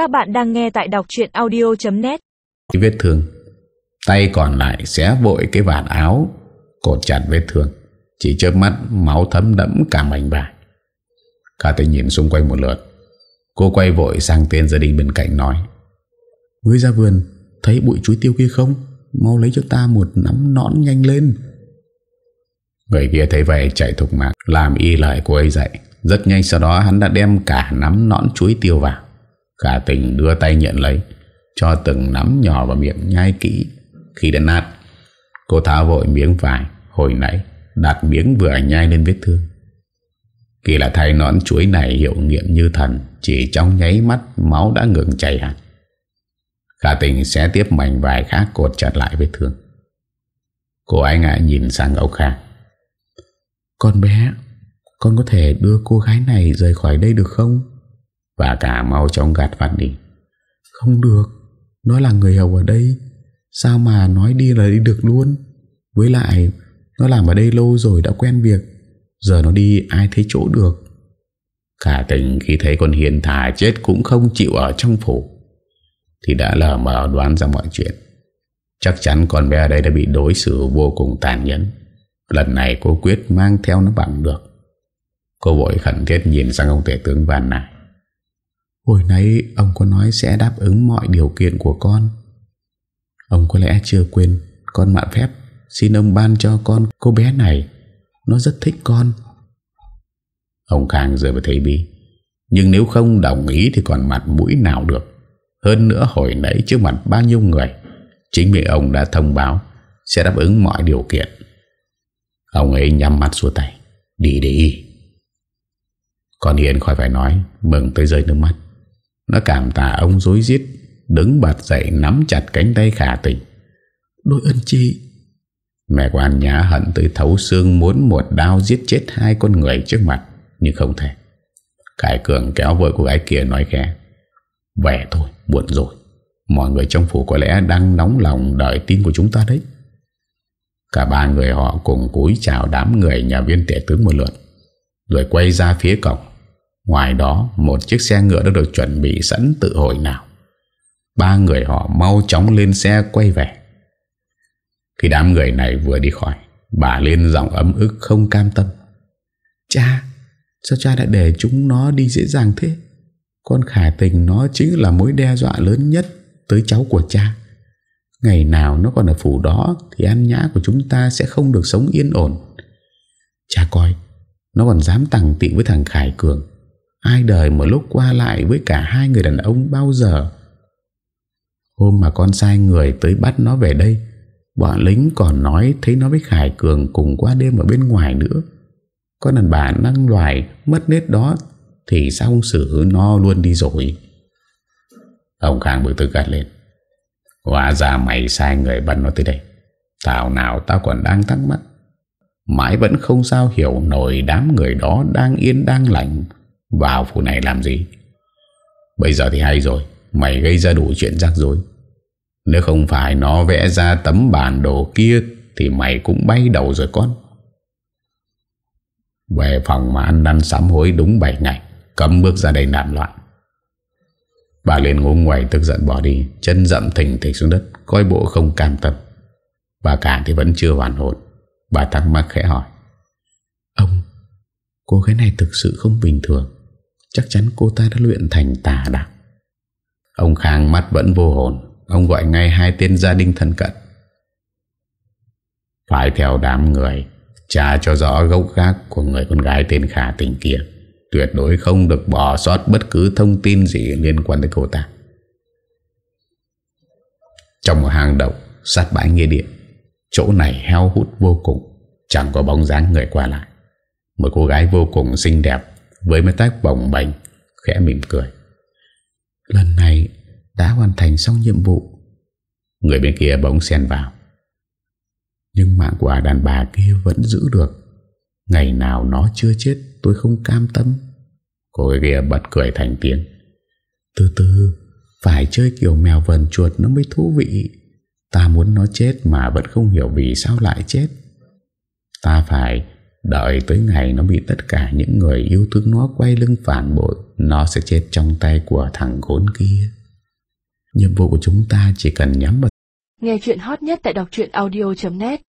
Các bạn đang nghe tại đọc chuyện audio.net Vết thương. Tay còn lại xé vội cái vạt áo, Cột chặt vết thương. Chỉ chớp mắt, máu thấm đẫm cả mảnh vải. Cả tay nhìn xung quanh một lượt. Cô quay vội sang tên gia đình bên cạnh nói, Ngươi ra vườn, Thấy bụi chuối tiêu kia không? Mau lấy cho ta một nắm nõn nhanh lên. Người kia thấy vậy chạy thục mạng, Làm y lại cô ấy dậy. Rất nhanh sau đó hắn đã đem cả nắm nõn chuối tiêu vào. Khả tình đưa tay nhận lấy, Cho từng nắm nhỏ vào miệng nhai kỹ. Khi đã nát, Cô tháo vội miếng vải, Hồi nãy đặt miếng vừa nhai lên vết thương. Kỳ là thay nón chuối này hiệu nghiệm như thần, Chỉ trong nháy mắt máu đã ngừng chảy hẳn. Khả tình sẽ tiếp mảnh vải khác cột chặt lại vết thương. Cô ấy ngại nhìn sang ông Khang Con bé, Con có thể đưa cô gái này rời khỏi đây được không? Và cả mau chóng gạt vặt đi. Không được, Nó là người hầu ở đây. Sao mà nói đi là đi được luôn? Với lại, Nó làm ở đây lâu rồi đã quen việc. Giờ nó đi ai thấy chỗ được? Cả tình khi thấy con Hiền thả chết Cũng không chịu ở trong phủ. Thì đã lờ mờ đoán ra mọi chuyện. Chắc chắn con bé ở đây đã bị đối xử vô cùng tàn nhẫn. Lần này cô quyết mang theo nó bằng được. Cô vội khẩn thiết nhìn sang ông tể tướng Văn này. Hồi nãy ông có nói sẽ đáp ứng mọi điều kiện của con. Ông có lẽ chưa quên Con mạn phép. Xin ông ban cho con cô bé này. Nó rất thích con. Ông Khang rời vào thấy bi. Nhưng nếu không đồng ý Thì còn mặt mũi nào được. Hơn nữa hồi nãy trước mặt bao nhiêu người, Chính vì ông đã thông báo Sẽ đáp ứng mọi điều kiện. Ông ấy nhắm mắt xua tay. Đi đi. Con Hiền khỏi phải nói Mừng tới rơi nước mắt. Nó cảm tạ ông dối giết Đứng bật dậy nắm chặt cánh tay khả tình. Đôi ơn chị Mẹ của anh nhá hận tới thấu xương Muốn một đao giết chết hai con người trước mặt Nhưng không thể. Khải Cường kéo vợ cô gái kia nói khẽ Về thôi buồn rồi. Mọi người trong phủ có lẽ đang nóng lòng Đợi tin của chúng ta đấy. Cả ba người họ cùng cúi chào đám người nhà viên tể tướng một lượt Rồi quay ra phía cổng Ngoài đó, một chiếc xe ngựa đã được chuẩn bị sẵn tự hồi nào. Ba người họ mau chóng lên xe quay về. Khi đám người này vừa đi khỏi, Bà lên giọng ấm ức không cam tâm. Cha, Sao cha đã để chúng nó đi dễ dàng thế? Con khả tình nó chính là mối đe dọa lớn nhất Tới cháu của cha. Ngày nào nó còn ở phủ đó Thì ăn nhã của chúng ta sẽ không được sống yên ổn. Cha coi, Nó còn dám tặng tị với thằng Khải Cường. Ai đời một lúc qua lại Với cả hai người đàn ông bao giờ? Hôm mà con sai người tới bắt nó về đây, Bọn lính còn nói Thấy nó với Khải Cường cùng qua đêm ở bên ngoài nữa. Con đàn bà năng loài Mất nết đó Thì sao không xử nó luôn đi rồi. Ông Khang bực tức gạt lên. Hóa ra mày sai người bắt nó tới đây. Tào nào tao còn đang thắc mắc. Mãi vẫn không sao hiểu nổi Đám người đó đang yên đang lành. Vào phủ này làm gì? Bây giờ thì hay rồi, Mày gây ra đủ chuyện rắc rối. Nếu không phải nó vẽ ra tấm bản đồ kia Thì mày cũng bay đầu rồi con. Về phòng mà ăn năn sám hối đúng 7 ngày, Cấm bước ra đây làm loạn. Bà liền ngủ ngoài tức giận bỏ đi, Chân dậm thình thịch xuống đất, Coi bộ không cam tâm. Bà cả thì vẫn chưa hoàn hồn. Bà thắc mắc khẽ hỏi, Ông, Cô gái này thực sự không bình thường? Chắc chắn cô ta đã luyện thành tà đạo. Ông Khang mắt vẫn vô hồn. Ông gọi ngay hai tên gia đình thân cận. Phải theo đám người Trả cho rõ gốc gác Của người con gái tên Khả tình kia. Tuyệt đối không được bỏ sót Bất cứ thông tin gì liên quan tới cô ta. Trong một hang động, Sát bãi nghĩa địa, Chỗ này heo hút vô cùng, Chẳng có bóng dáng người qua lại. Một cô gái vô cùng xinh đẹp với mái tóc bồng bềnh, Khẽ mỉm cười. Lần này đã hoàn thành xong nhiệm vụ. Người bên kia bỗng xen vào. Nhưng mạng của đàn bà kia vẫn giữ được. Ngày nào nó chưa chết, tôi không cam tâm. Cô ấy kia bật cười thành tiếng. Từ từ, Phải chơi kiểu mèo vần chuột nó mới thú vị. Ta muốn nó chết mà vẫn không hiểu vì sao lại chết. Ta phải Đợi tới ngày nó bị tất cả những người yêu thương nó quay lưng phản bội, Nó sẽ chết trong tay của thằng khốn kia. Nhiệm vụ của chúng ta chỉ cần nhắm vào Nghe chuyện hot nhất tại đọc audio.net